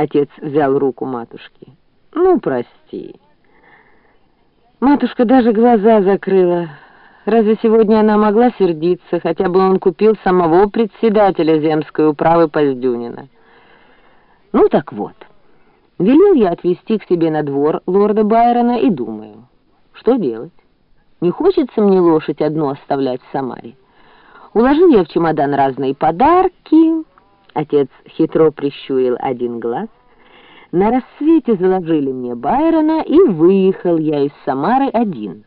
Отец взял руку матушки. Ну, прости. Матушка даже глаза закрыла. Разве сегодня она могла сердиться, хотя бы он купил самого председателя земской управы Поздюнина? Ну так вот, велел я отвезти к себе на двор лорда Байрона и думаю, что делать? Не хочется мне лошадь одну оставлять в Самаре. Уложил я в чемодан разные подарки. Отец хитро прищурил один глаз. На рассвете заложили мне Байрона, и выехал я из Самары один.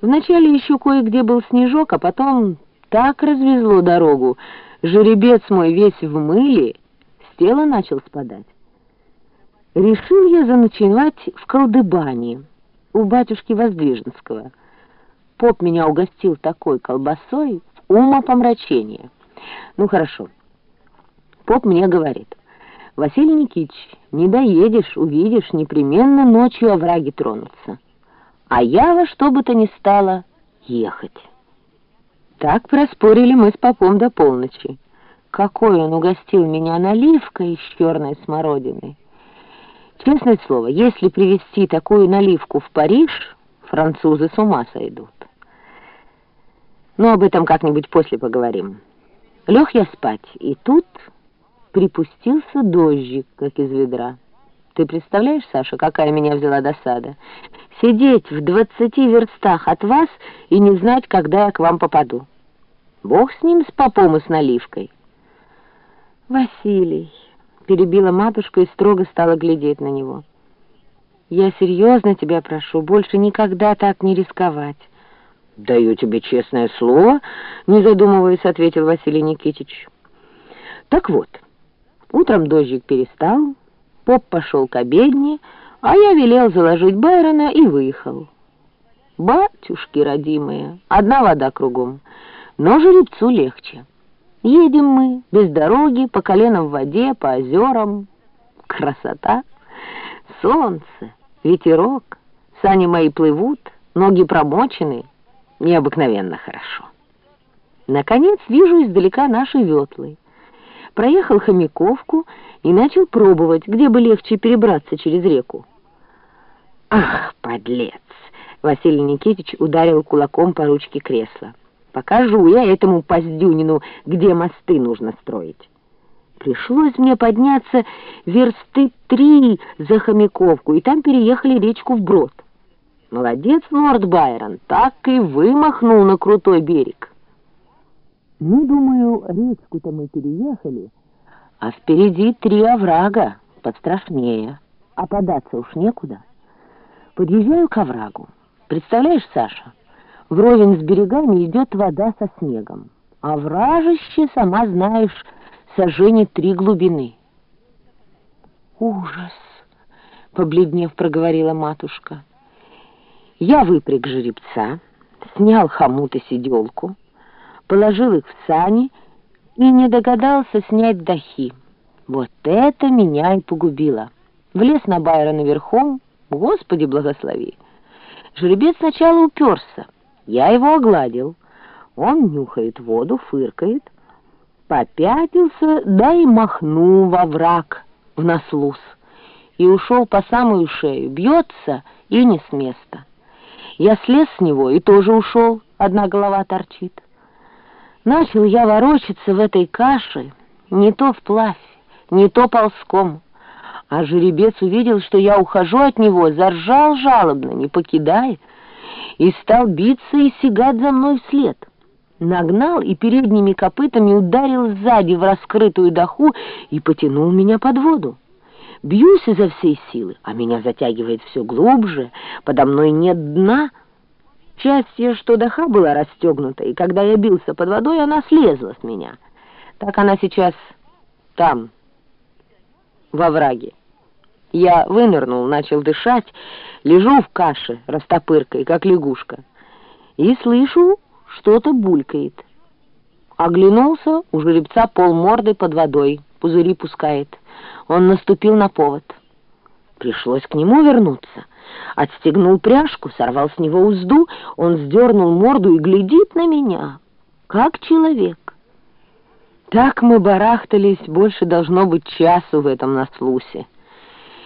Вначале еще кое-где был снежок, а потом так развезло дорогу. Жеребец мой весь в мыле, с тела начал спадать. Решил я заночевать в Колдыбане, у батюшки Воздвиженского. Поп меня угостил такой колбасой, умопомрачение. Ну, хорошо. Поп мне говорит, Василий Никитич, не доедешь, увидишь, непременно ночью овраги тронутся. А я во что бы то ни стало ехать. Так проспорили мы с попом до полночи. Какой он угостил меня наливкой из черной смородины. Честное слово, если привезти такую наливку в Париж, французы с ума сойдут. Но об этом как-нибудь после поговорим. Лег я спать, и тут припустился дождик, как из ведра. Ты представляешь, Саша, какая меня взяла досада? Сидеть в двадцати верстах от вас и не знать, когда я к вам попаду. Бог с ним, с попом и с наливкой. Василий, перебила матушка и строго стала глядеть на него. Я серьезно тебя прошу, больше никогда так не рисковать. «Даю тебе честное слово», — не задумываясь, ответил Василий Никитич. «Так вот, утром дождик перестал, поп пошел к обедне, а я велел заложить Байрона и выехал. Батюшки родимые, одна вода кругом, но жеребцу легче. Едем мы без дороги, по колено в воде, по озерам. Красота! Солнце, ветерок, сани мои плывут, ноги промочены — необыкновенно хорошо. Наконец вижу издалека наши ветлы. Проехал Хомяковку и начал пробовать, где бы легче перебраться через реку. «Ах, подлец!» — Василий Никитич ударил кулаком по ручке кресла. «Покажу я этому Поздюнину, где мосты нужно строить». Пришлось мне подняться версты три за Хомяковку, и там переехали речку вброд. Молодец, лорд Байрон, так и вымахнул на крутой берег. Ну, думаю, речку-то мы переехали, а впереди три оврага, пострашнее, а податься уж некуда. Подъезжаю к оврагу. Представляешь, Саша, вровень с берегами идет вода со снегом, а вражище, сама знаешь, сожжение три глубины. «Ужас!» — побледнев проговорила матушка. Я выпряг жеребца, снял хомут и сиделку, положил их в сани и не догадался снять дахи. Вот это меня и погубило. Влез на Байрона верхом, Господи благослови. Жеребец сначала уперся, я его огладил. Он нюхает воду, фыркает, попятился, да и махнул во враг в наслуз. И ушел по самую шею, бьется и не с места. Я слез с него и тоже ушел, одна голова торчит. Начал я ворочаться в этой каше, не то вплавь, не то ползком. А жеребец увидел, что я ухожу от него, заржал жалобно, не покидая, и стал биться и сигать за мной вслед. Нагнал и передними копытами ударил сзади в раскрытую доху и потянул меня под воду. Бьюсь изо всей силы, а меня затягивает все глубже, подо мной нет дна. Счастье, что доха была расстегнута, и когда я бился под водой, она слезла с меня. Так она сейчас там, во враге. Я вынырнул, начал дышать, лежу в каше растопыркой, как лягушка, и слышу, что-то булькает. Оглянулся, у жеребца пол морды под водой, пузыри пускает. Он наступил на повод. Пришлось к нему вернуться. Отстегнул пряжку, сорвал с него узду, он сдернул морду и глядит на меня, как человек. Так мы барахтались больше должно быть часу в этом наслусе.